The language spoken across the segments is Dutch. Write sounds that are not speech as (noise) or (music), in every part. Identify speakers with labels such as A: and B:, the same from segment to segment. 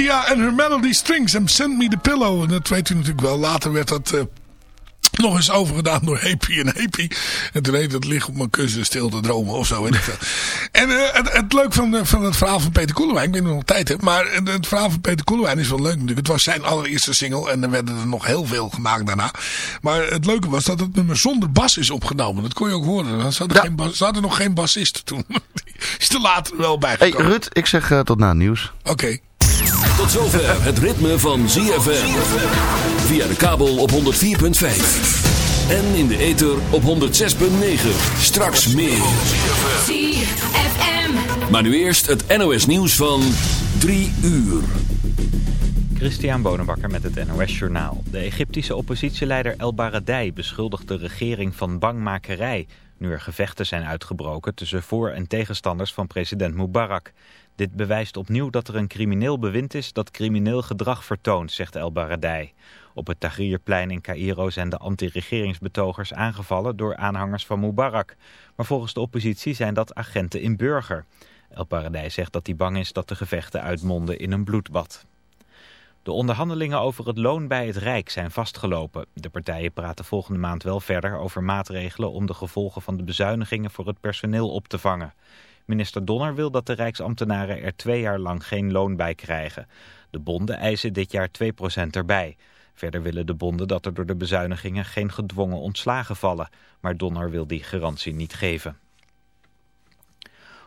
A: Lydia en her melody strings and send me the pillow. En dat weet u natuurlijk wel. Later werd dat... Uh, nog eens overgedaan door Happy en Happy. En toen heet het lig op mijn kussen stil te dromen of zo. Weet ik (laughs) en uh, het, het leuk van, uh, van het verhaal van Peter Koelewijn. Ik weet nog tijd heb. Maar het verhaal van Peter Koelewijn is wel leuk natuurlijk. Het was zijn allereerste single. En er werden er nog heel veel gemaakt daarna. Maar het leuke was dat het nummer zonder bas is opgenomen. Dat kon je ook horen. Ze hadden, ja. geen bas, nog geen bassist toen. (laughs) Is te later wel bijgekomen.
B: Hey Rut, ik zeg uh, tot na nieuws.
A: Oké. Okay.
C: Tot zover het ritme van ZFM. Via de kabel op 104.5. En in de ether op 106.9. Straks meer. ZFM. Maar nu eerst het NOS nieuws van 3 uur.
D: Christian Bonenbakker met het NOS Journaal. De Egyptische oppositieleider El Baradei beschuldigt de regering van bangmakerij... nu er gevechten zijn uitgebroken tussen voor- en tegenstanders van president Mubarak... Dit bewijst opnieuw dat er een crimineel bewind is dat crimineel gedrag vertoont, zegt El Baradei. Op het Tahrirplein in Cairo zijn de anti-regeringsbetogers aangevallen door aanhangers van Mubarak. Maar volgens de oppositie zijn dat agenten in burger. El Baradei zegt dat hij bang is dat de gevechten uitmonden in een bloedbad. De onderhandelingen over het loon bij het Rijk zijn vastgelopen. De partijen praten volgende maand wel verder over maatregelen om de gevolgen van de bezuinigingen voor het personeel op te vangen. Minister Donner wil dat de Rijksambtenaren er twee jaar lang geen loon bij krijgen. De bonden eisen dit jaar 2% erbij. Verder willen de bonden dat er door de bezuinigingen geen gedwongen ontslagen vallen. Maar Donner wil die garantie niet geven.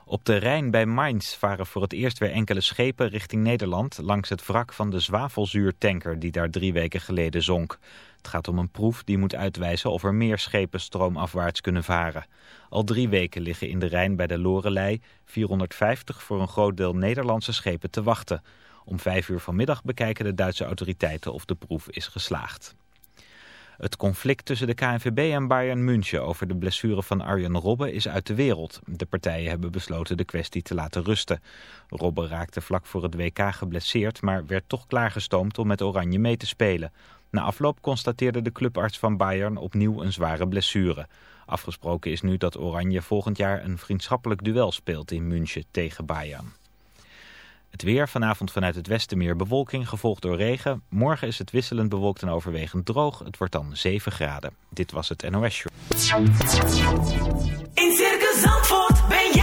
D: Op de Rijn bij Mainz varen voor het eerst weer enkele schepen richting Nederland... langs het wrak van de zwavelzuurtanker die daar drie weken geleden zonk. Het gaat om een proef die moet uitwijzen of er meer schepen stroomafwaarts kunnen varen. Al drie weken liggen in de Rijn bij de Lorelei 450 voor een groot deel Nederlandse schepen te wachten. Om vijf uur vanmiddag bekijken de Duitse autoriteiten of de proef is geslaagd. Het conflict tussen de KNVB en Bayern München over de blessure van Arjen Robben is uit de wereld. De partijen hebben besloten de kwestie te laten rusten. Robben raakte vlak voor het WK geblesseerd, maar werd toch klaargestoomd om met Oranje mee te spelen. Na afloop constateerde de clubarts van Bayern opnieuw een zware blessure. Afgesproken is nu dat Oranje volgend jaar een vriendschappelijk duel speelt in München tegen Bayern. Het weer, vanavond vanuit het westen meer bewolking, gevolgd door regen. Morgen is het wisselend bewolkt en overwegend droog. Het wordt dan 7 graden. Dit was het NOS Show.
E: In Circus Zandvoort ben jij.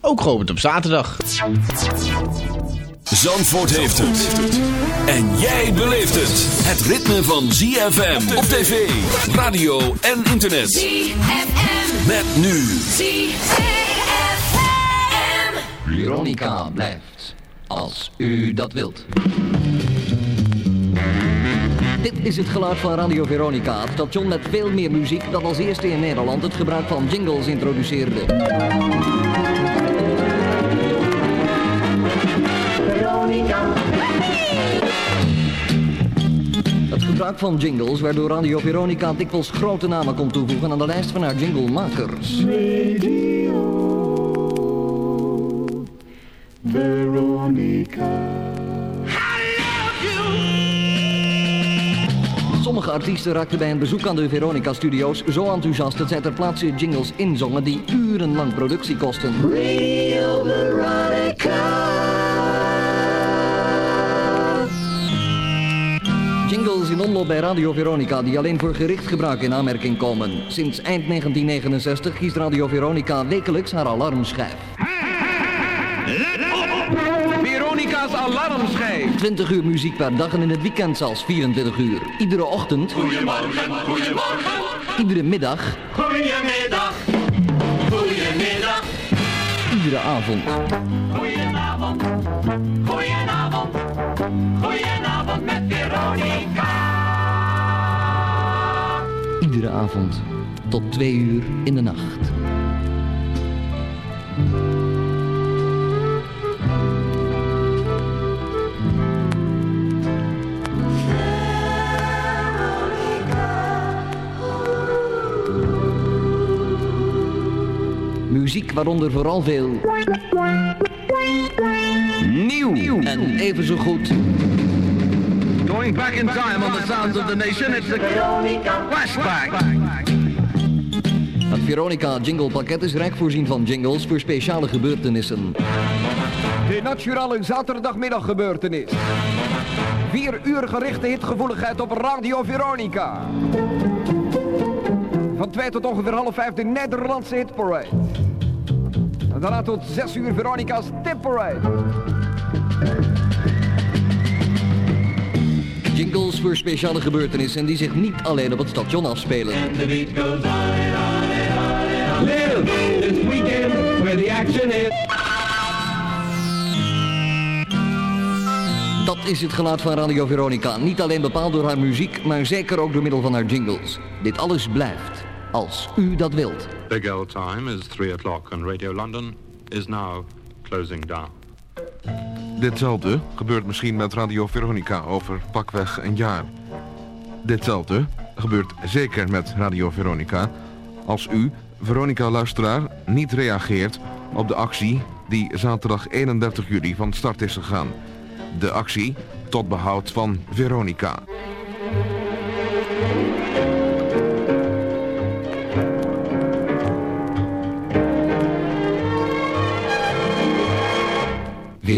F: ook geopend op zaterdag.
C: Zandvoort heeft het. En jij beleeft het. Het ritme van ZFM op tv, radio en internet.
E: ZFM.
C: Met nu.
E: ZFM.
G: Veronica blijft, als u dat wilt. Dit is het geluid van Radio Veronica, het station met veel meer muziek dat als eerste in Nederland het gebruik van jingles introduceerde. Het gebruik van jingles waardoor Radio Veronica dikwijls grote namen kon toevoegen aan de lijst van haar jinglemakers. Sommige Sommige artiesten raakten bij een bezoek aan de Veronica-studio's zo enthousiast dat zij ter plaatse jingles inzongen die urenlang productie kosten. Jingles in omloop bij Radio Veronica die alleen voor gericht gebruik in aanmerking komen. Sinds eind 1969 kiest Radio Veronica wekelijks haar alarmschijf.
H: Veronica's alarmschijf.
G: 20 uur muziek per dag en in het weekend zelfs 24 uur. Iedere ochtend.
E: Goedemorgen, goedemorgen,
G: Iedere middag.
E: goedemiddag, goedemiddag,
G: Iedere avond.
E: goedenavond, goedenavond
G: Iedere avond. Tot 2 uur in de nacht. Muziek waaronder vooral veel
H: Nieuw.
G: en even zo goed
H: Going back in time on the sounds of the nation, it's the flashback.
G: Het Veronica jinglepakket is rijk voorzien van jingles voor speciale gebeurtenissen.
I: De Nationale Zaterdagmiddaggebeurtenis. Vier uur gerichte hitgevoeligheid op Radio Veronica. Van 2 tot ongeveer half 5 de Nederlandse hitparade. En daarna tot 6 uur Veronica's tipparade.
G: Jingles voor speciale gebeurtenissen die zich niet alleen op het station afspelen.
H: Live this weekend where the action is.
G: Dat is het geluid van Radio Veronica. Niet alleen bepaald door haar muziek, maar zeker ook door middel van haar jingles. Dit alles blijft, als u dat wilt.
J: Big L time is 3 o'clock and Radio London is now closing down.
K: Ditzelfde gebeurt misschien met Radio Veronica over pakweg een jaar. Ditzelfde gebeurt zeker met Radio Veronica als u, Veronica-luisteraar, niet reageert op de actie die zaterdag 31 juli van start is gegaan. De actie tot behoud van Veronica.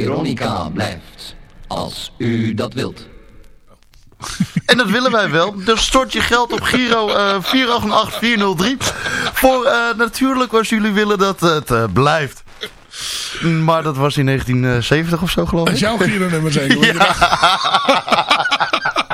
G: Veronica blijft, als u dat wilt. (laughs)
B: En dat willen wij wel. Dus stort je geld op Giro eh 488403. Voor eh, natuurlijk als jullie willen dat het eh, blijft. Maar dat was in 1970 of zo geloof
A: Dat
B: ik.
A: is jouw Giro-nummer zeker? want je dacht-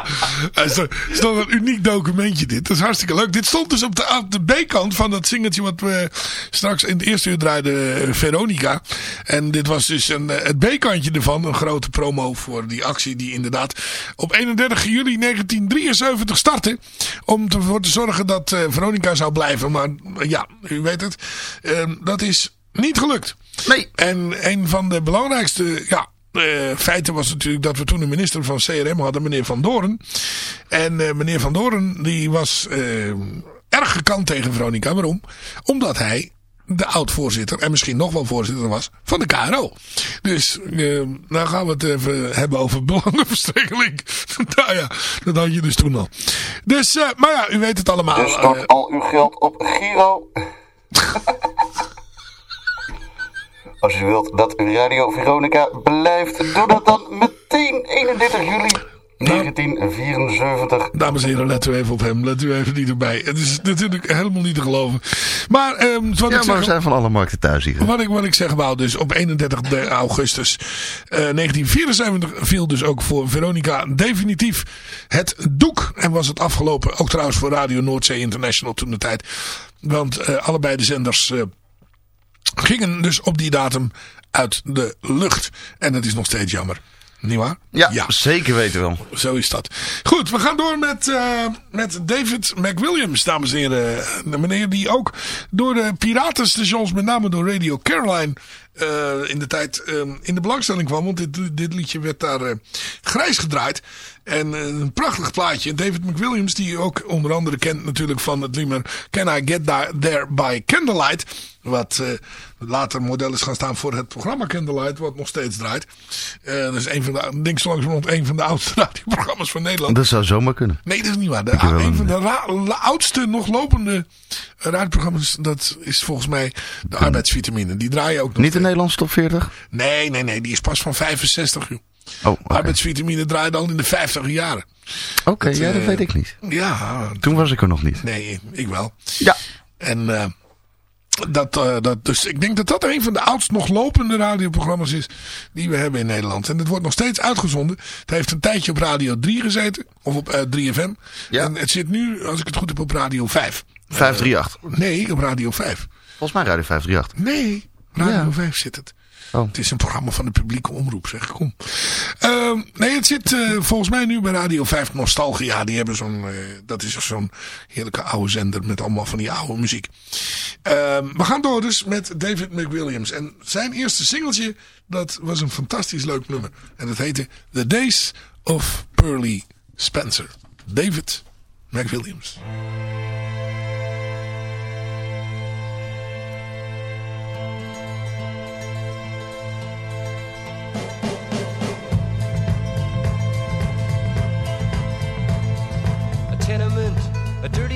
A: (laughs) Het is is toch een uniek documentje dit. Dat is hartstikke leuk. Dit stond dus op de, de B-kant van dat singeltje wat we straks in het eerste uur draaiden, eh, Veronica. En dit was dus een, eh, het B-kantje ervan. Een grote promo voor die actie die inderdaad op 31 juli 1973 startte. Om ervoor te zorgen dat eh, Veronica zou blijven. Maar ja, u weet het. eh, dat is niet gelukt.
B: Nee.
A: En een van de belangrijkste ja, feiten was natuurlijk dat we toen een minister van CRM hadden, meneer Van Doren. En eh, meneer Van Doren die was eh, erg gekant tegen Veronica. Waarom? Omdat hij de oud-voorzitter en misschien nog wel voorzitter was van de KRO. Dus eh, nou gaan we het even hebben over belangenverstrengeling. (laughs) nou ja, dat had je dus toen al. Dus, maar ja, u weet het allemaal.
B: Dus al uw geld op Giro. (laughs) Als u wilt dat Radio Veronica blijft, doe dat dan meteen 31 juli 1974.
A: Dames en heren, let u even op hem. Let u even niet erbij. Het is natuurlijk helemaal niet te geloven. Maar, ehm wat
B: Ja,
A: ik
B: maar we zijn van alle markten thuis hier.
A: wat ik, wat ik zeg wou, dus op 31 de- augustus eh, 1974 viel dus ook voor Veronica definitief het doek. En was het afgelopen, ook trouwens voor Radio Noordzee International toen de tijd. Want eh, allebei de zenders eh, gingen dus op die datum uit de lucht. En dat is nog steeds jammer. Niet waar?
B: Ja, zeker weten wel.
A: Zo is dat. Goed, we gaan door met, eh, met David McWilliams, dames en heren. De meneer die ook door de piratenstations, met name door Radio Caroline, eh, in de tijd eh, in de belangstelling kwam. Want dit, dit liedje werd daar eh, grijs gedraaid. En eh, een prachtig plaatje. David McWilliams, die je ook onder andere kent natuurlijk van het nummer Can I Get There by Candlelight. Wat uh, later model is gaan staan voor het programma Candlelight, wat nog steeds draait. Uh, dat is een van de, denk zo langzamerhand een van de oudste (laughs) radioprogramma's van Nederland.
B: Dat zou zomaar kunnen.
A: Nee, dat is niet waar. De, een, een van de oudste nog lopende radioprogramma's, dat is volgens mij de arbeidsvitamine. Die draaien ook nog
B: Niet de Nederlandse top 40?
A: Nee, nee, nee. Die is pas van 65 uur.
B: Oh, okay.
A: Arbeidsvitamine draaide al in de 50 jaren.
B: Oké, okay, ja, dat uh, weet ik niet.
A: Ja.
B: Toen was ik er nog niet.
A: Nee, ik wel.
B: Ja.
A: En uh, dat, uh, dat, dus ik denk dat dat een van de oudst nog lopende radioprogramma's is die we hebben in Nederland. En het wordt nog steeds uitgezonden. Het heeft een tijdje op Radio 3 gezeten. Of op 3FM.
B: Ja.
A: En het zit nu, als ik het goed heb, op Radio 5.
B: 538?
A: nee, op Radio 5.
B: Volgens mij Radio 538.
A: Nee, Radio ja. 5 zit het.
B: Oh.
A: Het is een programma van de publieke omroep, zeg. Kom. Uh, nee, het zit uh, volgens mij nu bij Radio 5 Nostalgia. Die hebben zo'n, uh, dat is zo'n heerlijke oude zender met allemaal van die oude muziek. Ehm, we gaan door dus met David McWilliams. En zijn eerste singeltje, dat was een fantastisch leuk nummer. En dat heette The Days of Pearly Spencer. David McWilliams.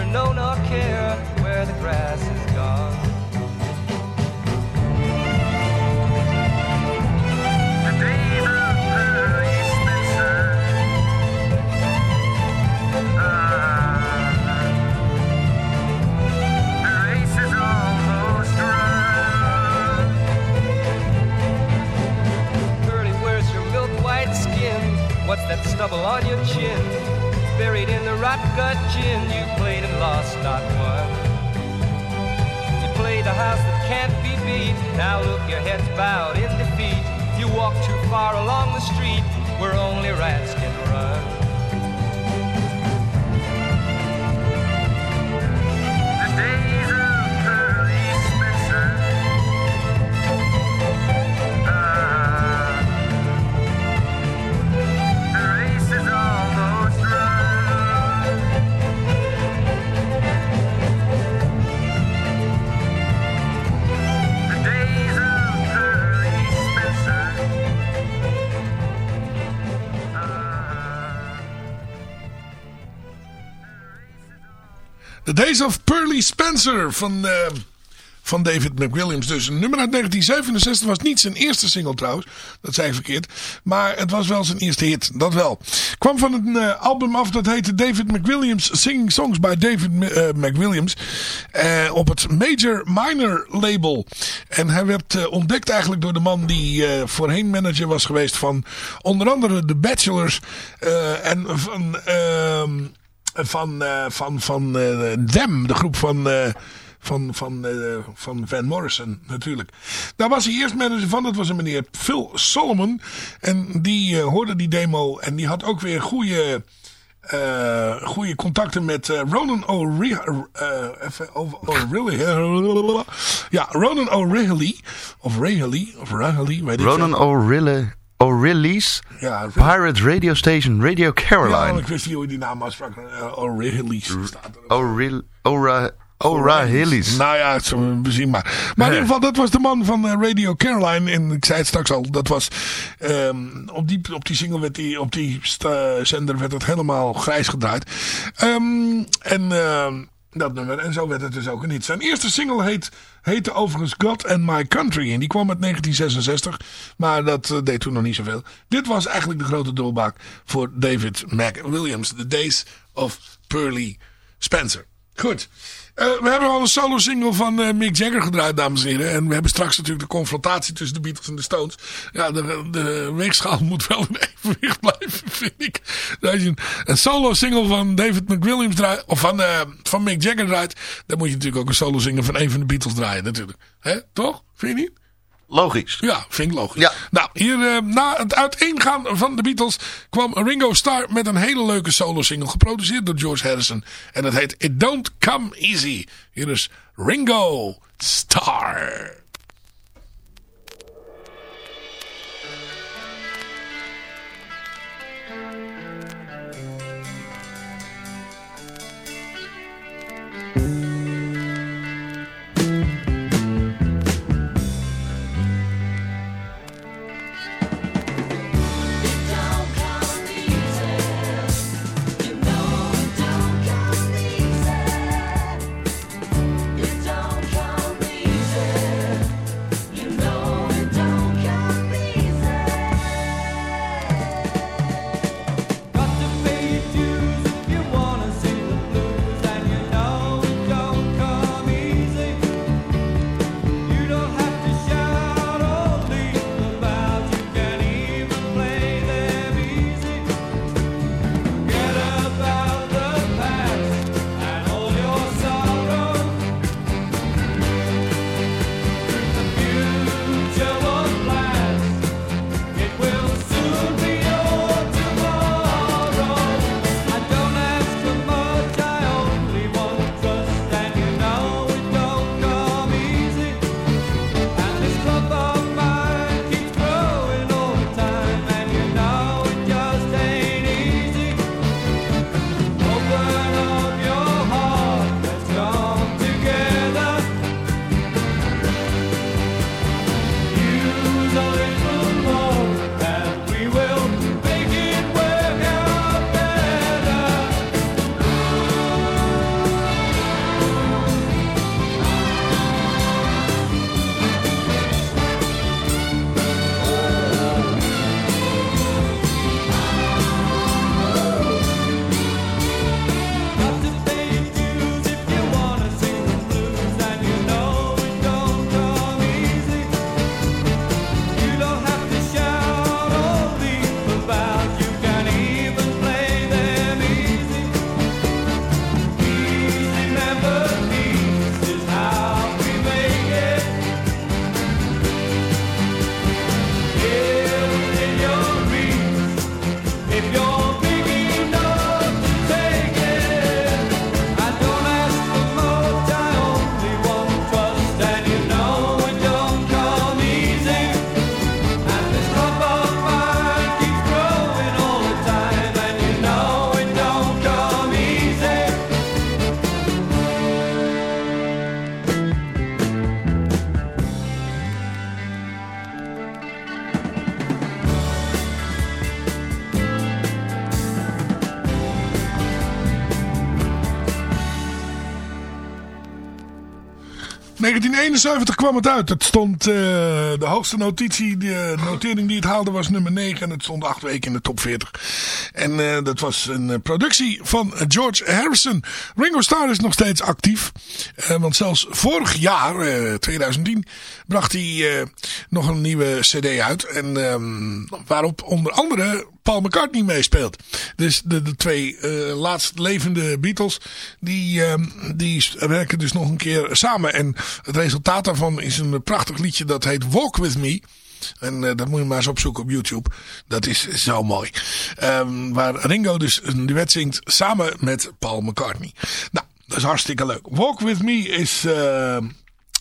L: neither know nor care Days of Pearly Spencer
A: van, uh, van David McWilliams. Dus een nummer uit 1967 was niet zijn eerste single trouwens. Dat zei ik verkeerd. Maar het was wel zijn eerste hit. Dat wel. Kwam van een uh, album af dat heette David McWilliams Singing Songs by David uh, McWilliams. op het Major Minor label. En hij werd ontdekt eigenlijk door de man die voorheen manager was geweest van onder andere The Bachelors. en van... ehm, van, uh, van, van uh, Them, de groep van, uh, van, van, van Van Morrison natuurlijk. Daar was hij eerst manager van, dat was een meneer Phil Solomon. En die hoorde die demo en die had ook weer goede, goede contacten met Ronan O'Reilly. ja, Ronan O'Reilly. Of Reilly, of Reilly, weet ik
B: Ronan O'Reilly. O'Reilly's
A: ja,
B: Pirate Radio Station Radio Caroline.
A: Ja, ik wist niet hoe die naam uitsprak. Uh, O'Reilly's staat er.
B: O'Reilly's.
A: Nou ja, het zullen we zien maar. Maar in ieder geval, dat was de man van uh, Radio Caroline. En ik zei het straks al, dat was... Um, op, die, op die single, werd die, op die zender werd het helemaal grijs gedraaid. Um, en... Uh, Dat nummer. En zo werd het dus ook een hit. Zijn eerste single heet, heette overigens God and My Country. En die kwam uit 1966. Maar dat eh, deed toen nog niet zoveel. Dit was eigenlijk de grote doorbraak voor David McWilliams. The Days of Pearly Spencer. Goed. Eh, we hebben al een solo single van eh, Mick Jagger gedraaid, dames en heren. En we hebben straks natuurlijk de confrontatie tussen de Beatles en de Stones. Ja, de, de weegschaal (laughs) moet wel in evenwicht blijven, vind ik. Als je een, solo single van David McWilliams draait, of van, eh, van Mick Jagger draait, dan moet je natuurlijk ook een solo single van een van de Beatles draaien, natuurlijk. Hè? Toch? Vind je niet?
B: Logisch.
A: Ja, vind ik logisch. Nou, hier eh, na het uiteengaan van de Beatles kwam Ringo Starr met een hele leuke solo single geproduceerd door George Harrison. En dat heet It Don't Come Easy. Hier is Ringo Starr. 1971 kwam het uit. Het stond, eh, de hoogste notitie, de notering die het haalde was nummer 9. En het stond acht weken in de top 40. En eh, dat was een eh, productie van George Harrison. Ringo Starr is nog steeds actief. Eh, want zelfs vorig jaar, eh, 2010, bracht hij nog een nieuwe cd uit. En ehm, waarop onder andere Paul McCartney meespeelt. Dus de, de twee laatst levende Beatles, die, ehm, die werken dus nog een keer samen. En het resultaat daarvan is een prachtig liedje dat heet Walk With Me. En eh, dat moet je maar eens opzoeken op YouTube. Dat is zo mooi. Ehm, waar Ringo dus een duet zingt samen met Paul McCartney. Nou, dat is hartstikke leuk. Walk With Me is, eh,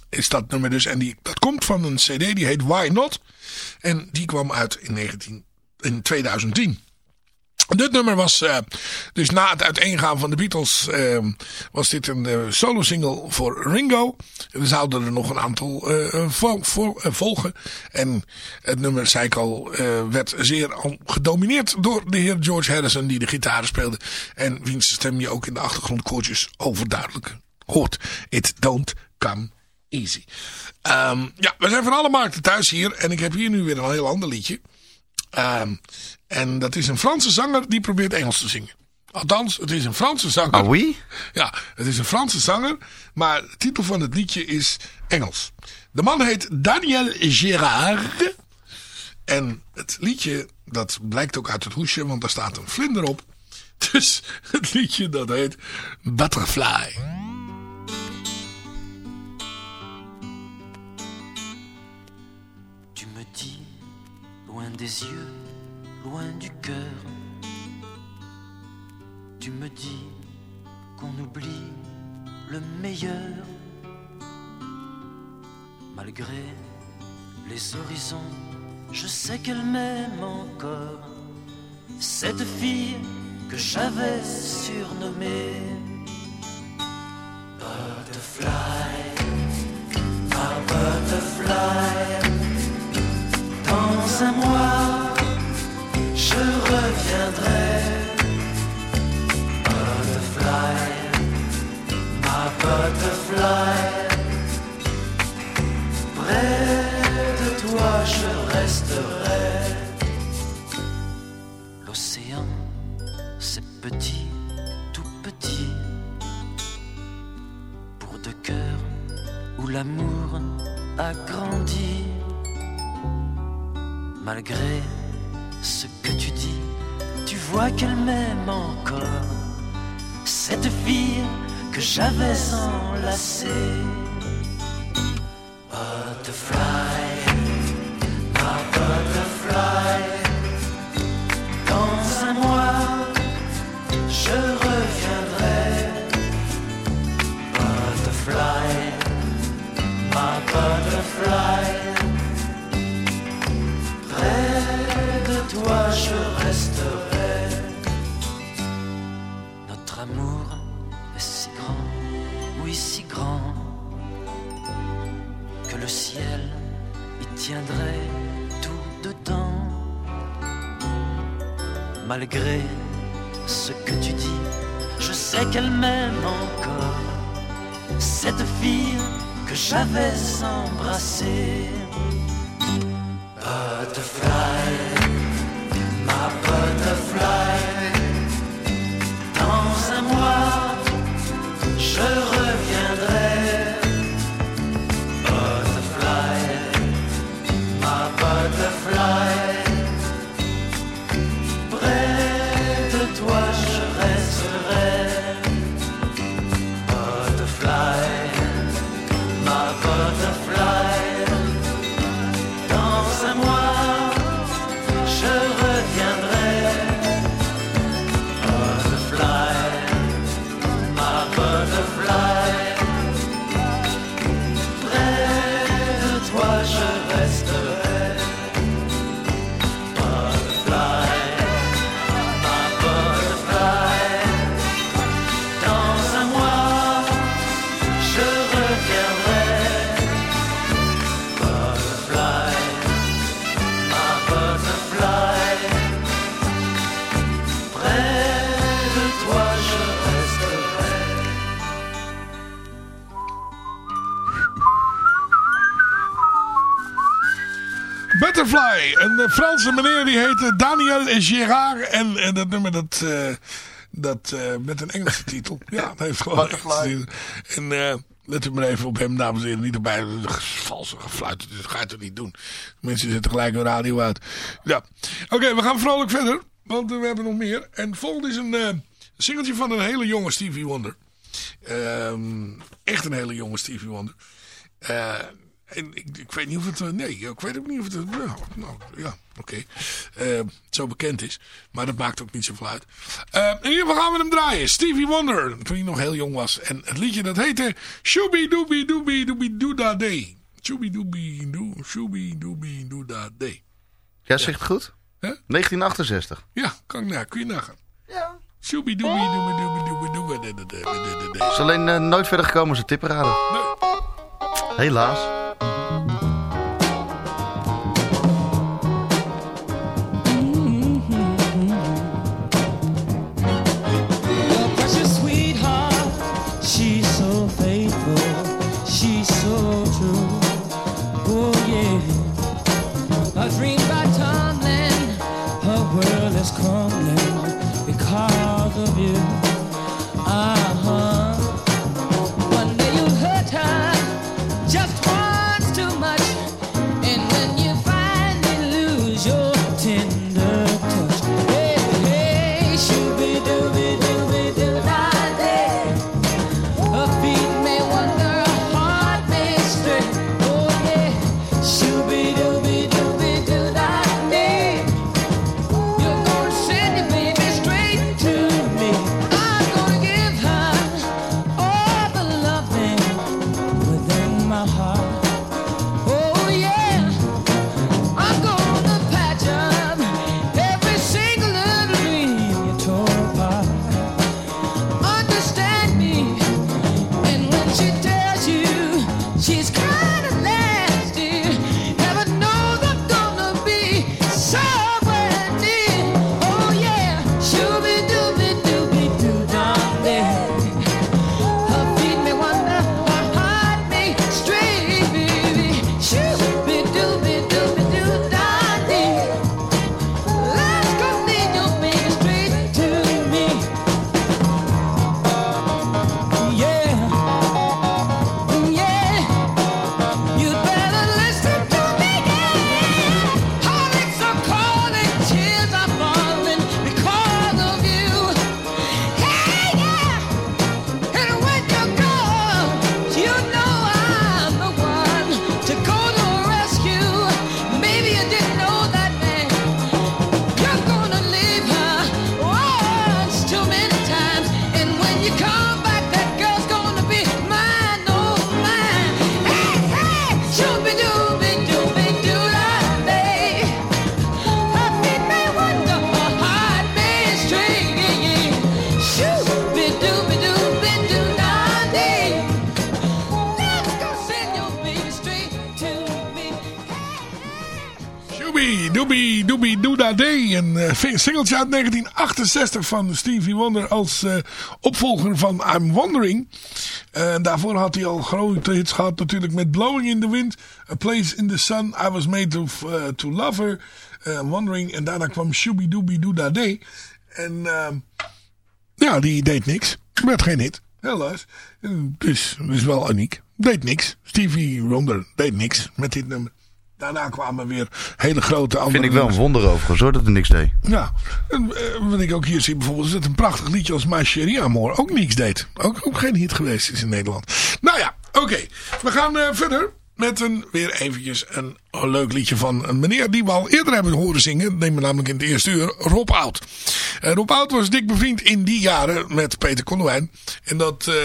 A: is dat nummer dus. En die, dat komt van een cd die heet Why Not. En die kwam uit in, 19, in 2010. Dit nummer was uh, dus na het uiteengaan van de Beatles uh, was dit een uh, solo single voor Ringo. Er zouden er nog een aantal vo vo volgen. En het nummer, zei ik al, werd zeer gedomineerd door de heer George Harrison die de gitaar speelde. En wiens stem je ook in de achtergrondkoortjes overduidelijk hoort. It don't come easy. Um, ja, we zijn van alle markten thuis hier. En ik heb hier nu weer een heel ander liedje. Um, en dat is een Franse zanger die probeert Engels te zingen. Althans, het is een Franse zanger.
B: Ah oui?
A: Ja, het is een Franse zanger. Maar de titel van het liedje is Engels. De man heet Daniel Gérard. En het liedje, dat blijkt ook uit het hoesje, want daar staat een vlinder op. (laughs) Dus het liedje dat heet Butterfly.
M: Tu me dis, loin des yeux loin du cœur. Tu me dis qu'on oublie le meilleur. Malgré les horizons, je sais qu'elle m'aime encore. Cette fille que j'avais surnommée Butterfly, ma butterfly, dans un mois je reviendrai. Butterfly, ma butterfly. Près de toi je resterai. L'océan, c'est petit, tout petit. Pour deux cœurs où l'amour a grandi. Malgré ce que tu dis, tu vois qu'elle m'aime encore. Cette fille que j'avais enlacée. Butterfly, ma butterfly. Dans un mois, je reviendrai. Butterfly, ma butterfly. Toi je resterai. Notre amour est si grand, oui si grand, que le ciel y tiendrait tout dedans. Malgré ce que tu dis, je sais qu'elle m'aime encore. Cette fille que j'avais embrassée. Butterfly.
A: Die heette Daniel Gérard. En, en dat nummer dat... eh, dat eh, met een Engelse titel. (laughs) Ja, dat heeft gewoon een. En eh, let u maar even op hem, dames en heren. Niet erbij. Valse gefluit. Dus dat ga je toch niet doen. Mensen zetten gelijk hun radio uit. Ja. Oké, we gaan vrolijk verder. Want we hebben nog meer. En volgende is een eh singeltje van een hele jonge Stevie Wonder. Ehm, echt een hele jonge Stevie Wonder. En ik, ik weet niet of het... eh, nee, ik weet ook niet of het... eh, nou, nou, ja, oké. Eh, zo bekend is. Maar dat maakt ook niet zoveel uit. Eh, in ieder geval gaan we hem draaien. Stevie Wonder. Toen hij nog heel jong was. En het liedje dat heette... Shooby Dooby Dooby Dooby Doo Da Day. Shooby Dooby Doo Shooby Dooby Doo Da Day.
B: Jij zegt het goed?
A: Hè?
B: 1968.
A: Ja, kan, nou, kun je nagaan. Ja. Shooby dooby dooby dooby dooby dooby
B: Is alleen nooit verder gekomen als een tipperaden. Helaas.
A: Day. Een eh, singeltje uit 1968 van Stevie Wonder als eh, opvolger van I'm Wondering. Eh, daarvoor had hij al grote hits gehad natuurlijk met Blowing in the Wind, A Place in the Sun, I Was Made to, to Love Her, Wondering. En daarna kwam Shooby dooby dooda day. En ja, die deed niks. Werd geen hit. Helaas. Dus, dus wel uniek. Deed niks. Stevie Wonder deed niks met dit nummer. Daarna kwamen weer hele grote andere
B: Vind ik wel een wonder overigens hoor, dat er niks deed.
A: Ja, en, eh, wat ik ook hier zie bijvoorbeeld is dat een prachtig liedje als Ma Chérie Amour ook niks deed. Ook, ook geen hit geweest is in Nederland. Nou ja, oké. We gaan eh, verder met een, weer eventjes een leuk liedje van een meneer die we al eerder hebben horen zingen. Neem me namelijk in het eerste uur, Rob Oud. Eh, Rob Oud was dik bevriend in die jaren met Peter Konnewijn. En dat eh,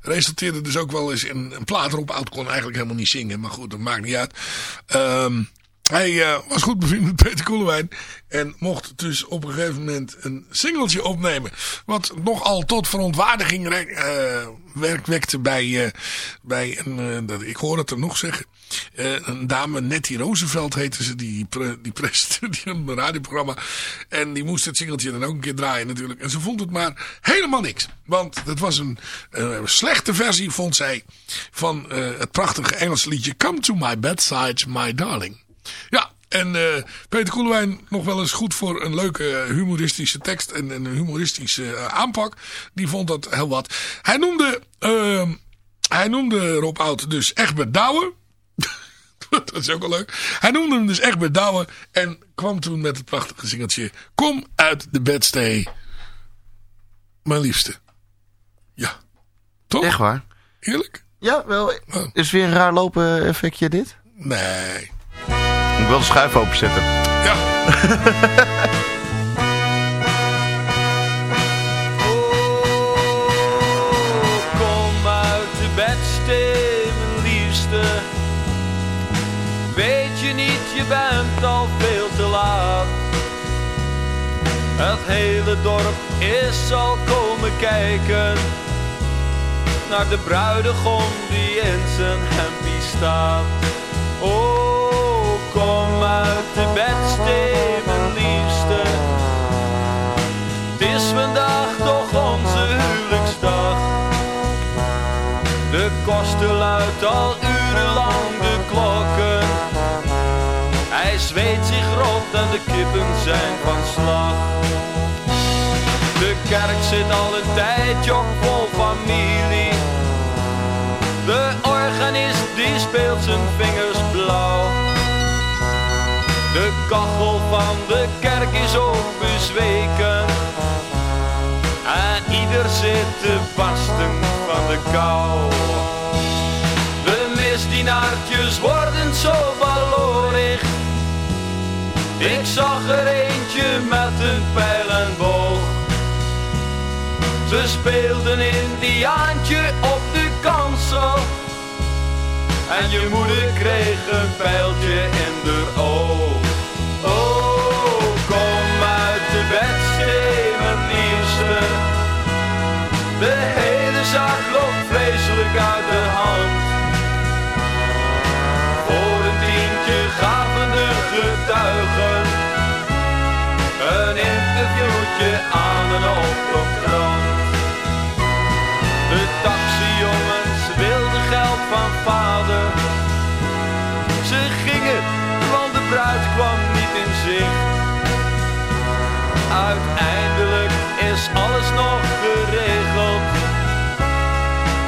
A: resulteerde dus ook wel eens in een plaat. Rob Oud kon eigenlijk helemaal niet zingen, maar goed, dat maakt niet uit. Ehm hij eh, was goed bevriend met Peter Koelewijn. En mocht dus op een gegeven moment een singeltje opnemen. Wat nogal tot verontwaardiging eh, werk wekte bij, eh, bij een, ik hoor het er nog zeggen. Een dame, Nettie Roosevelt heette ze, die, pre, die presenteerde een (laughs) radioprogramma. En die moest het singeltje dan ook een keer draaien natuurlijk. En ze vond het maar helemaal niks. Want het was een slechte versie, vond zij, van het prachtige Engelse liedje Come to my bedside, my darling. Ja, en eh, Peter Koelewijn nog wel eens goed voor een leuke humoristische tekst en een humoristische eh, aanpak. Die vond dat heel wat. Hij noemde, ehm, hij noemde Rob Oud dus Egbert Douwe. (laughs) dat is ook wel leuk. Hij noemde hem dus Egbert Douwe en kwam toen met het prachtige singeltje Kom uit de bedstee, mijn liefste. Ja, toch?
B: Echt waar?
A: Eerlijk?
B: Ja, wel. Is weer een raar lopen effectje dit?
A: Nee.
B: Moet ik wel de schuif openzetten.
A: Ja.
N: Kom uit de bedstee, mijn liefste. Weet je niet, je bent al veel te laat. Het hele dorp is al komen kijken naar de bruidegom die in zijn hempie staat. Oh, kom uit de bedstee, mijn liefste. Het is vandaag toch onze huwelijksdag. De koster luidt al urenlang de klokken. Hij zweet zich rot en de kippen zijn van slag. De kerk zit al een tijdje vol familie. De organist die speelt zijn vingers. De kachel van de kerk is ook bezweken. En ieder zit te barsten van de kou. De misdienaartjes worden zo balorig. Ik zag er eentje met een pijl en boog. Ze speelden Indiaantje op de kansel. En je moeder kreeg een pijltje nog.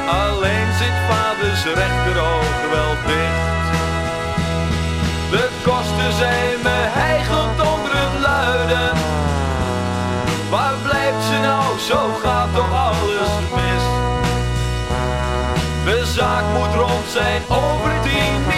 N: Alleen zit vaders rechteroog wel dicht. De kosten zijn me hijgend onder het luiden. Waar blijft ze nou? Zo gaat toch alles mis. De zaak moet rond zijn over tien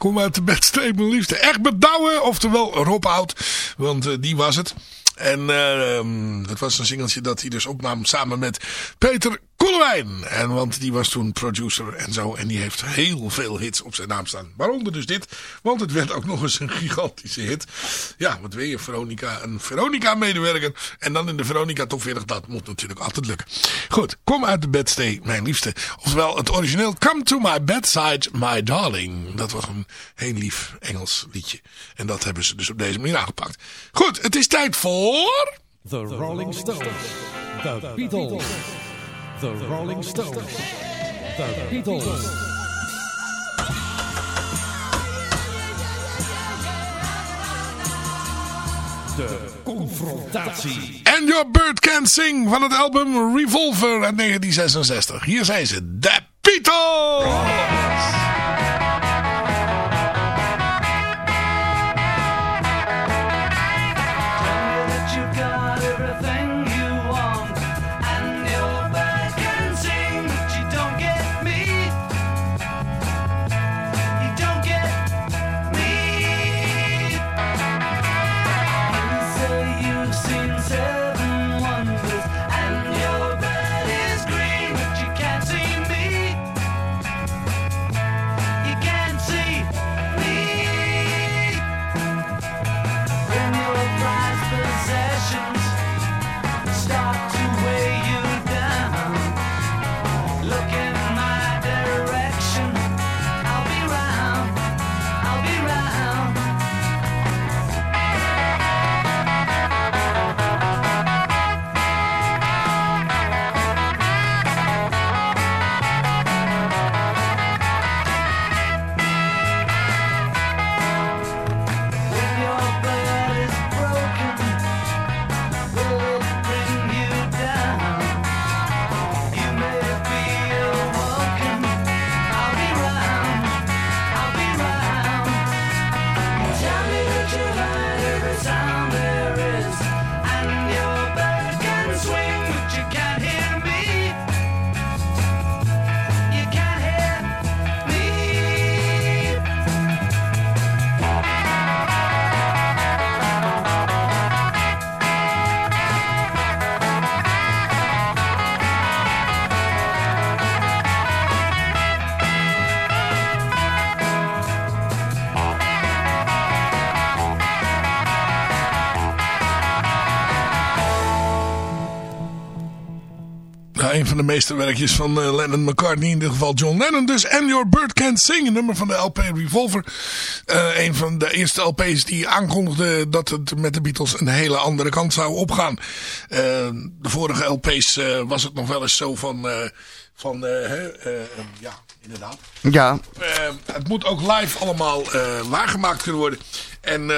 N: kom uit de bedstee, mijn liefste.
A: Echt bedouwen, oftewel Rob Hout, want eh, die was het. En eh, ehm, was een singeltje dat hij dus opnam samen met Peter En want die was toen producer en zo. En die heeft heel veel hits op zijn naam staan. Waaronder dus dit. Want het werd ook nog eens een gigantische hit. Ja, wat weet je, Veronica. Een Veronica-medewerker. En dan in de Veronica Top 40. Dat moet natuurlijk altijd lukken. Goed, kom uit de bedstee, mijn liefste. Oftewel het origineel Come to my bedside, my darling. Dat was een heel lief Engels liedje. En dat hebben ze dus op deze manier aangepakt. Goed, het is tijd voor...
O: The Rolling Stones. The Beatles. The Rolling Stones. The Beatles. De confrontatie.
A: And Your Bird Can Sing van het album Revolver uit 1966. Hier zijn ze, The Beatles! De meesterwerkjes van eh, Lennon McCartney. In dit geval John Lennon dus. And Your Bird Can't Sing. Een nummer van de LP Revolver. Eh, een van de eerste LP's die aankondigde dat het met de Beatles een hele andere kant zou opgaan. Eh, de vorige LP's was het nog wel eens zo van... van ja, inderdaad.
B: Ja,
A: het moet ook live allemaal waargemaakt kunnen worden. En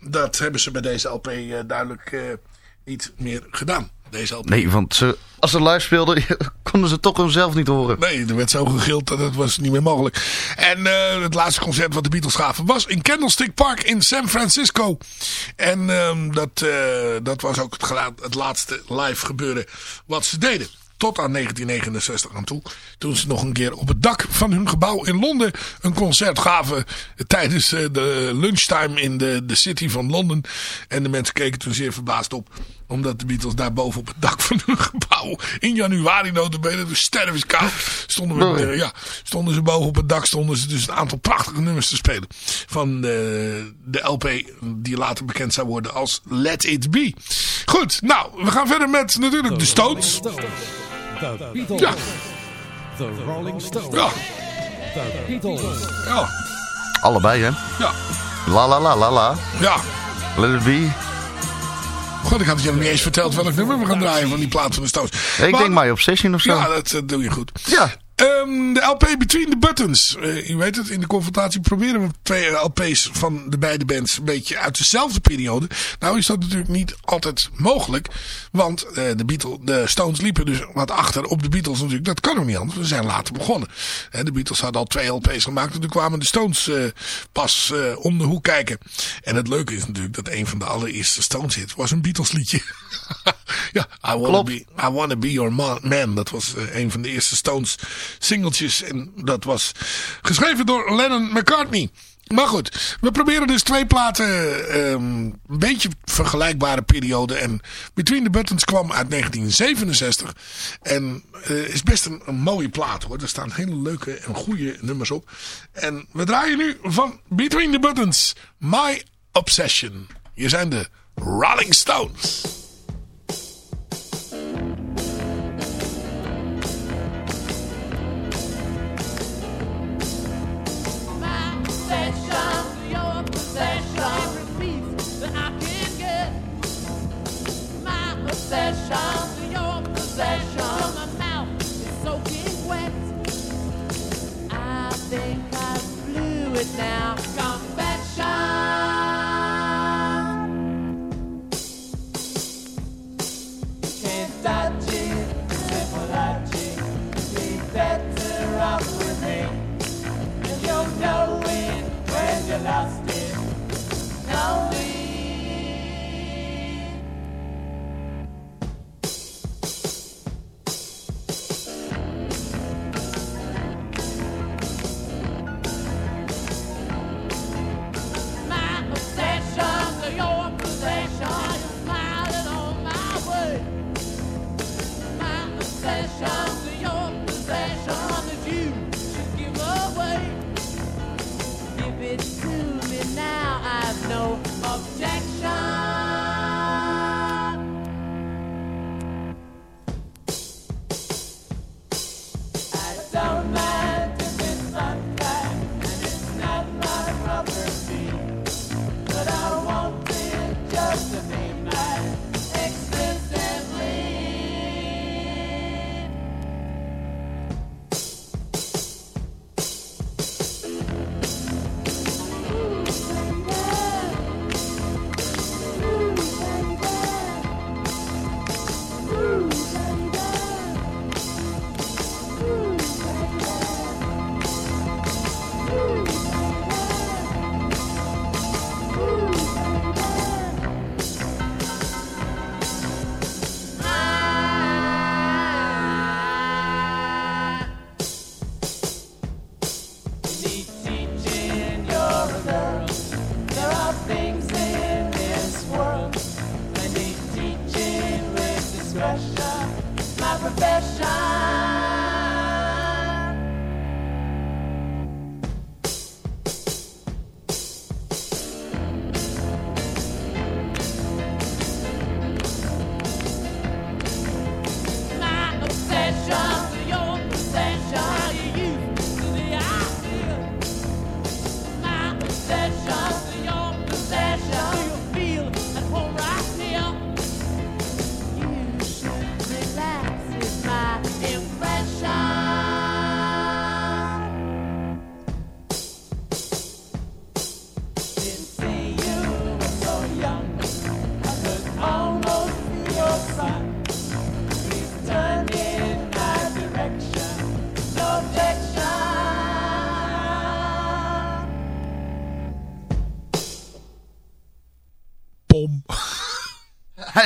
A: dat hebben ze bij deze LP duidelijk niet meer gedaan. Deze
B: nee, want ze, als ze live speelden, (laughs) konden ze toch hunzelf niet horen.
A: Nee, er werd zo gegild dat het was niet meer mogelijk. En eh, het laatste concert wat de Beatles gaven was in Candlestick Park in San Francisco. En ehm, dat, eh, dat was ook het, het laatste live gebeuren wat ze deden. Tot aan 1969 aan toe. Toen ze nog een keer op het dak van hun gebouw in Londen een concert gaven. Tijdens eh, de lunchtime in de, de city van Londen. En de mensen keken toen zeer verbaasd op. Omdat de Beatles daar boven op het dak van hun gebouw. In januari notabene. Dus stervenskoud. Stonden, we, ja, stonden ze boven op het dak. Stonden ze dus een aantal prachtige nummers te spelen. Van de, de LP die later bekend zou worden als Let It Be. Goed, nou we gaan verder met natuurlijk de Stones.
O: The Beatles.
A: Ja.
O: The Rolling Stones.
A: Ja.
O: The Beatles.
A: Ja.
B: Allebei, hè?
A: Ja.
B: La la la la la.
A: Ja.
B: Let it be.
A: God, ik had het je nog niet eens verteld welk nummer we gaan draaien van die plaat van de Stones.
B: Ik
A: Maar-
B: denk My Obsession of zo.
A: Ja, dat eh, doe je goed.
B: Ja.
A: Ehm, de LP Between the Buttons. Eh, u weet het, in de confrontatie proberen we twee LP's van de beide bands een beetje uit dezelfde periode. Nou is dat natuurlijk niet altijd mogelijk. Want eh, de, Beatles, de Stones liepen dus wat achter op de Beatles natuurlijk. Dat kan ook niet anders. We zijn later begonnen. De Beatles hadden al twee LP's gemaakt. En toen kwamen de Stones eh, pas eh, om de hoek kijken. En het leuke is natuurlijk dat een van de allereerste Stones hits was een Beatles liedje. (laughs) ja, I wanna,
B: Klopt.
A: be, I wanna be your ma- man. Dat was eh, een van de eerste Stones singeltjes. En dat was geschreven door Lennon McCartney. Maar goed, we proberen dus twee platen, ehm, een beetje vergelijkbare periode. En Between the Buttons kwam uit 1967. En eh, is best een, een mooie plaat hoor. Er staan hele leuke en goede nummers op. En we draaien nu van Between the Buttons, My Obsession. Hier zijn de Rolling Stones.
P: Possession, your possession. My mouth is soaking wet. I think I blew it now.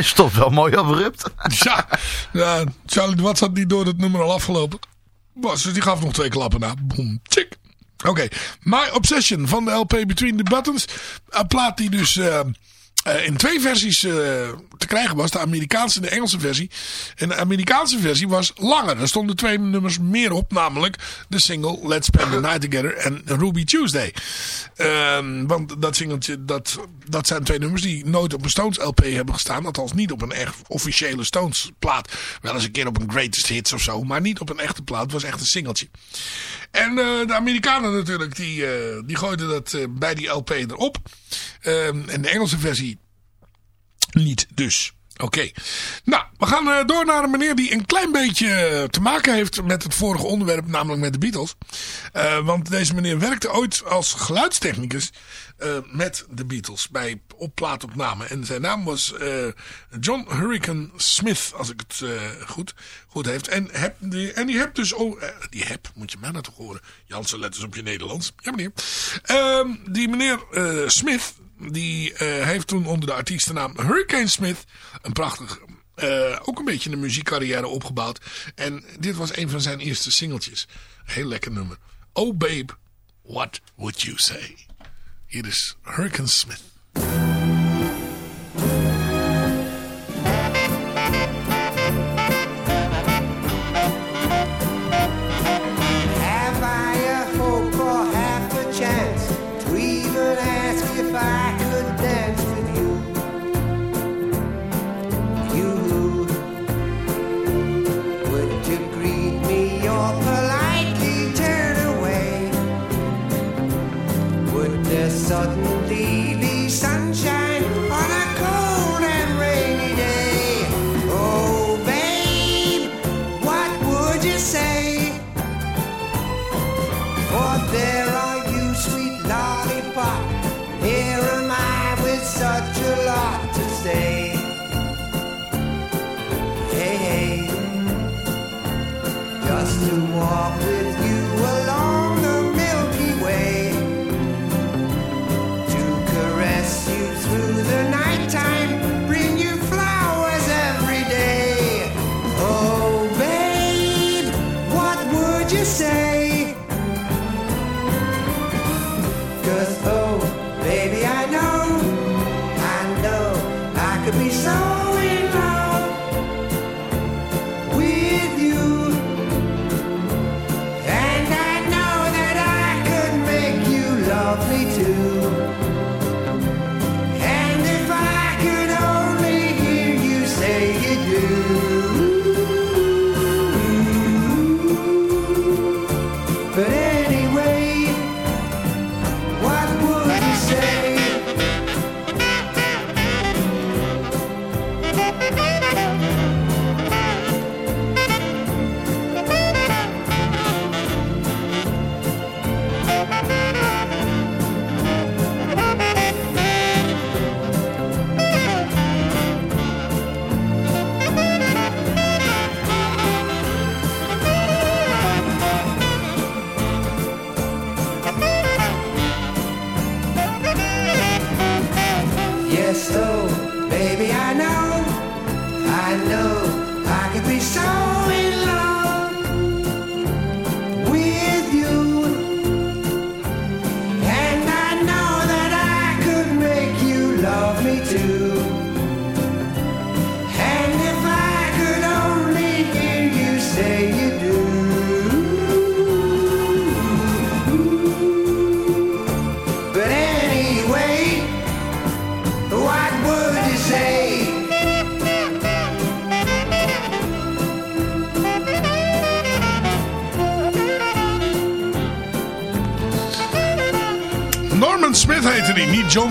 B: Hij stopt wel mooi abrupt. (laughs)
A: Ja, ja Charlie Watts had niet door het nummer al afgelopen. Was, dus die gaf nog twee klappen na. Boom, tjik. Oké, My Obsession van de LP Between the Buttons. Een plaat die dus eh, eh, in twee versies eh, te krijgen was. De Amerikaanse en de Engelse versie. En de Amerikaanse versie was langer. Er stonden twee nummers meer op. Namelijk de single Let's Spend the Night Together en Ruby Tuesday. Ehm, want dat singeltje, dat, dat zijn twee nummers die nooit op een Stones LP hebben gestaan. Althans niet op een echt officiële Stones plaat. Wel eens een keer op een Greatest Hits of zo. Maar niet op een echte plaat. Het was echt een singeltje. En eh, de Amerikanen natuurlijk, die, die gooiden dat bij die LP erop. Ehm, en de Engelse versie niet dus. Oké. Nou, we gaan eh, door naar een meneer die een klein beetje eh, te maken heeft met het vorige onderwerp, namelijk met de Beatles. Eh, want deze meneer werkte ooit als geluidstechnicus met de Beatles bij op plaatopname. En zijn naam was John Hurricane Smith, als ik het goed, goed heeft. En, heb, die, en die hebt dus ook, die heb, moet je mij nou horen. Jansen, let eens op je Nederlands. Ja meneer. Ehm, die meneer Smith, die eh, heeft toen onder de artiestennaam Hurricane Smith een prachtig, eh, ook een beetje een muziekcarrière opgebouwd. En dit was een van zijn eerste singeltjes. Heel lekker nummer. Oh babe, what would you say? Hier is Hurricane Smith.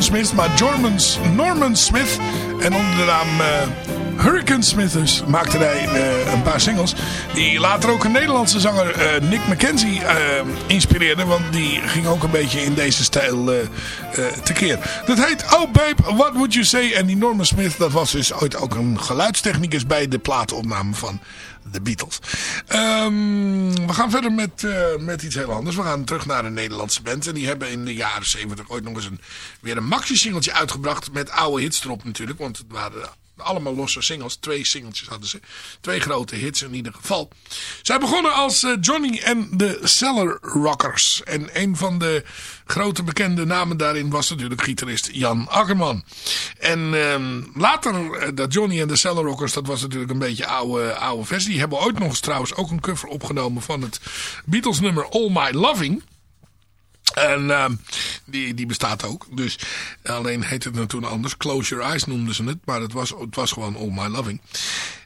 A: Maar Norman Smith. En onder de naam eh, Hurricane Smith dus maakte hij eh, een paar singles. Die later ook een Nederlandse zanger eh, Nick McKenzie inspireerde. Want die ging ook een beetje in deze stijl tekeer. Dat heet Oh Babe, What Would You Say? En die Norman Smith, dat was dus ooit ook een geluidstechnicus bij de plaatopname van de Beatles. Ehm, we gaan verder met, eh, met iets heel anders. We gaan terug naar een Nederlandse band. En die hebben in de jaren 70 ooit nog eens een, weer een maxi-singeltje uitgebracht. Met oude hits erop natuurlijk. Want het waren Allemaal losse singles. Twee singeltjes hadden ze. Twee grote hits in ieder geval. Zij begonnen als eh, Johnny en de Cellar Rockers. En een van de grote bekende namen daarin was natuurlijk gitarist Jan Akkerman. En ehm, later, eh, dat Johnny en de Cellar Rockers, dat was natuurlijk een beetje oude, oude versie. Die hebben ooit nog eens trouwens ook een cover opgenomen van het Beatles nummer All My Loving. En ehm, die, die bestaat ook. Dus alleen heet het toen anders. Close Your Eyes noemden ze het. Maar het was, het was gewoon All My Loving.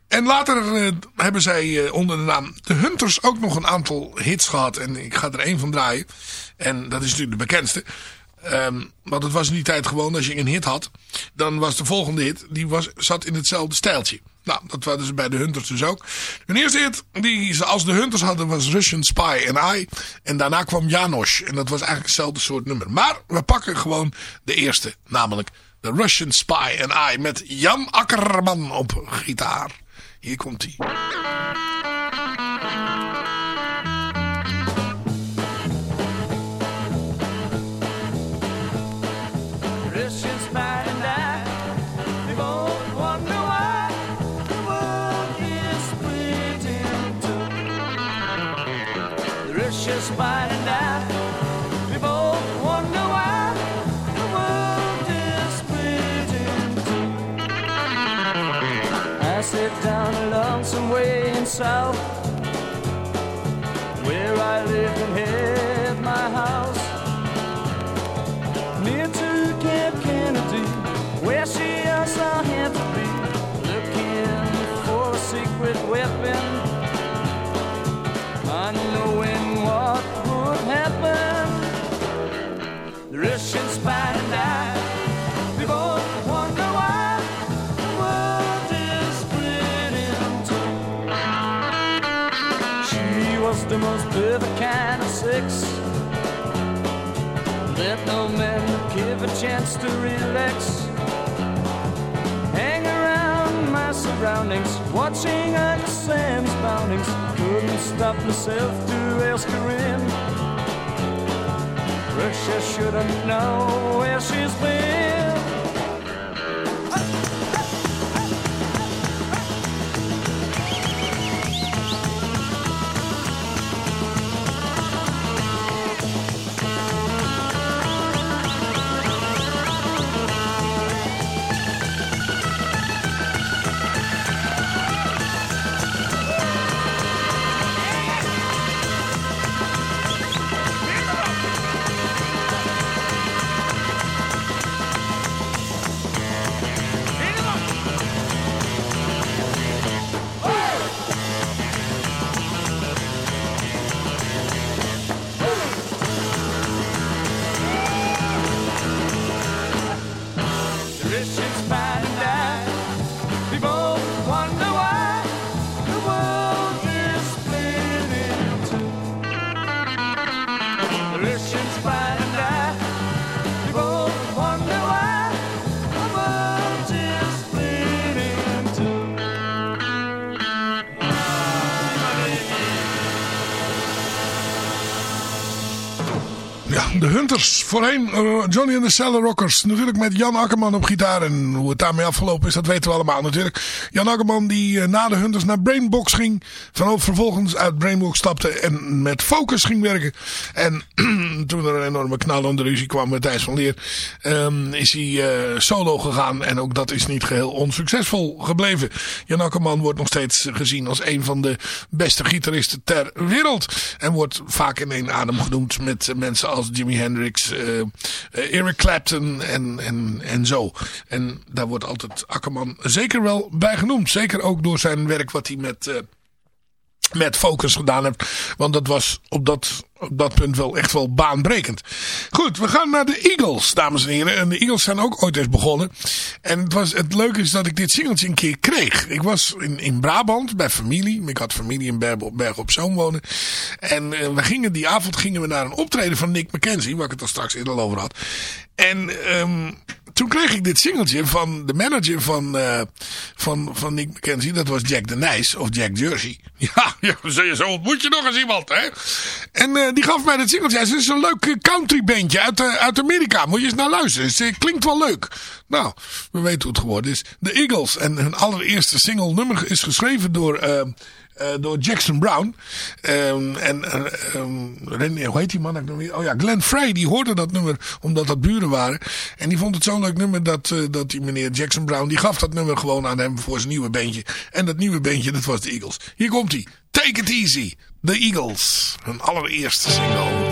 A: En later eh, hebben zij eh, onder de naam The Hunters ook nog een aantal hits gehad. En ik ga er één van draaien. En dat is natuurlijk de bekendste. Ehm, want het was in die tijd gewoon, als je een hit had, dan was de volgende hit, die was, zat in hetzelfde stijltje. Nou, dat waren ze bij de Hunters dus ook. Hun eerste hit, die ze als de Hunters hadden, was Russian Spy and I. En daarna kwam Janos. En dat was eigenlijk hetzelfde soort nummer. Maar we pakken gewoon de eerste, namelijk The Russian Spy and I. Met Jan Akkerman op gitaar. Hier komt hij.
N: so chance to relax. Hang around my surroundings, watching Uncle Sam's boundings. Couldn't stop myself to ask her in. Russia shouldn't know where she's been.
A: De Hunters. Voorheen eh, Johnny and the Cellar Rockers. Natuurlijk met Jan Akkerman op gitaar. En hoe het daarmee afgelopen is, dat weten we allemaal natuurlijk. Jan Akkerman die eh, na de Hunters naar Brainbox ging. Van, vervolgens uit Brainbox stapte en met Focus ging werken. En (clears throat) toen er een enorme knallende ruzie kwam met Thijs van Leer. ehm, is hij eh, solo gegaan. En ook dat is niet geheel onsuccesvol gebleven. Jan Akkerman wordt nog steeds gezien als een van de beste gitaristen ter wereld. En wordt vaak in één adem genoemd met mensen als Hendrix, eh, eh, Eric Clapton en, en, en zo. En daar wordt altijd Akkerman zeker wel bij genoemd. Zeker ook door zijn werk wat hij met... met Focus gedaan heeft. Want dat was op dat, dat punt wel echt wel baanbrekend. Goed, we gaan naar de Eagles, dames en heren. En de Eagles zijn ook ooit eens begonnen. En het, was, het leuke is dat ik dit singeltje een keer kreeg. Ik was in, in Brabant bij familie. Ik had familie in Berg op, Berg op Zoom wonen. En eh, we gingen, die avond gingen we naar een optreden van Nick McKenzie. Waar ik het al straks eerder over had. En ehm,
Q: toen kreeg ik dit singeltje van de manager van, eh, van, van Nick McKenzie. Dat was Jack de Nijs of Jack Jersey. (laughs) Ja, ja zo ontmoet je nog eens iemand, hè. En eh, die gaf mij dat singeltje. Het is een leuk eh, country bandje uit, uit Amerika. Moet je eens naar luisteren. Het klinkt wel leuk. Nou, we weten hoe het geworden is. De Eagles. En hun allereerste single nummer is geschreven door... eh, door Jackson Brown. Ehm, en René, hoe heet die man? Oh ja, Glenn Frey. Die hoorde dat nummer omdat dat buren waren. En die vond het zo'n leuk nummer dat, eh, dat die meneer Jackson Brown... die gaf dat nummer gewoon aan hem voor zijn nieuwe bandje. En dat nieuwe bandje, dat was de Eagles. Hier komt hij. Take it easy. The Eagles. Hun allereerste single.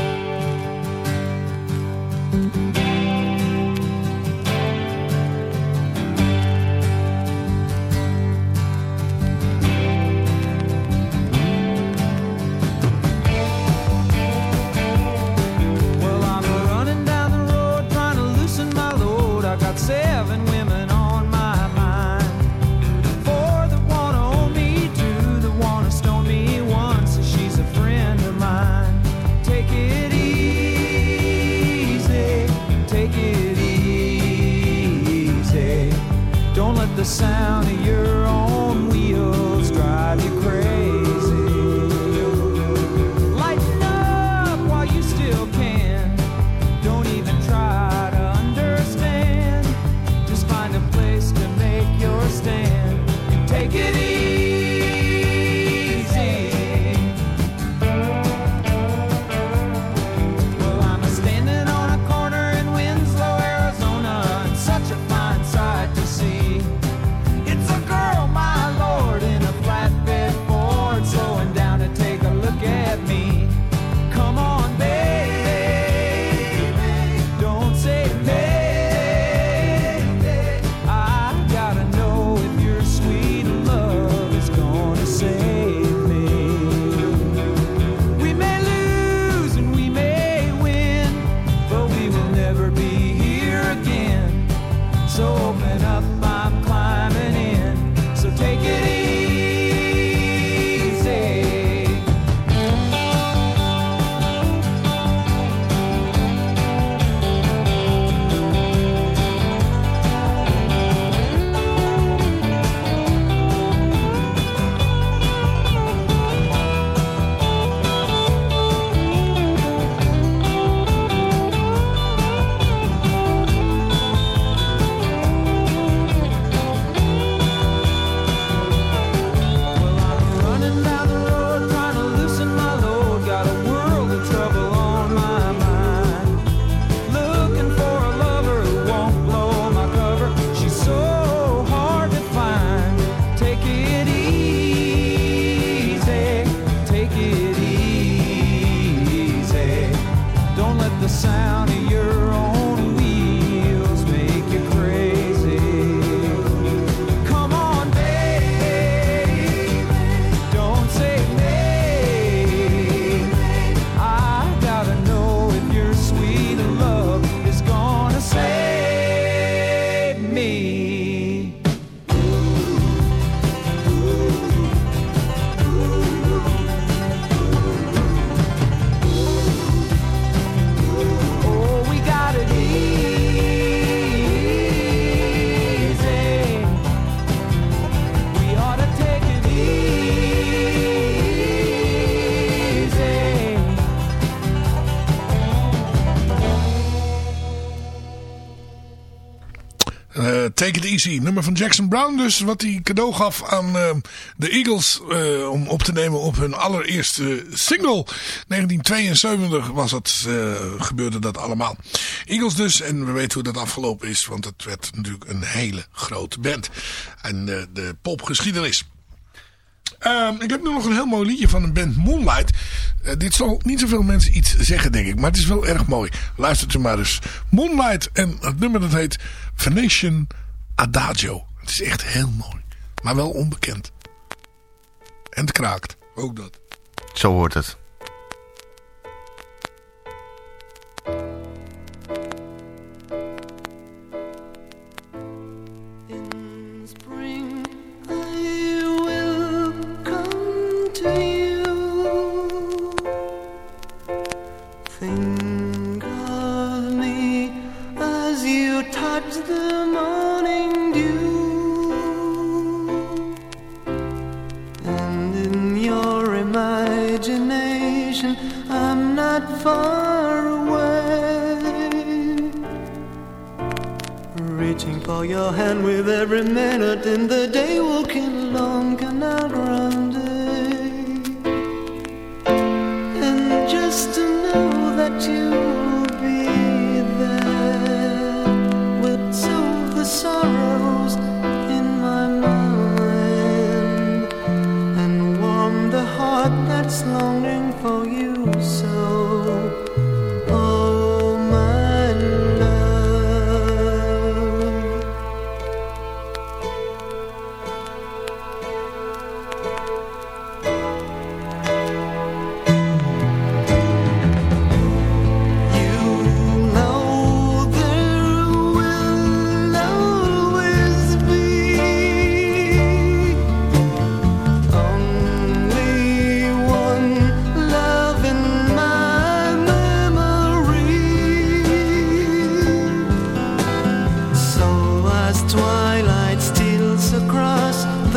Q: Nummer van Jackson Brown dus, wat hij cadeau gaf aan eh, de Eagles eh, om op te nemen op hun allereerste single. 1972 was het, eh, gebeurde dat allemaal. Eagles dus, en we weten hoe dat afgelopen is, want het werd natuurlijk een hele grote band. En de popgeschiedenis. Ehm, ik heb nu nog een heel mooi liedje van een band Moonlight. Dit zal niet zoveel mensen iets zeggen, denk ik. Maar het is wel erg mooi. Luistert u maar dus. Moonlight en het nummer dat heet Venetian Adagio. Het is echt heel mooi. Maar wel onbekend. En het kraakt. Ook dat.
R: Zo hoort het.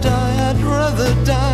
R: die, I'd rather die.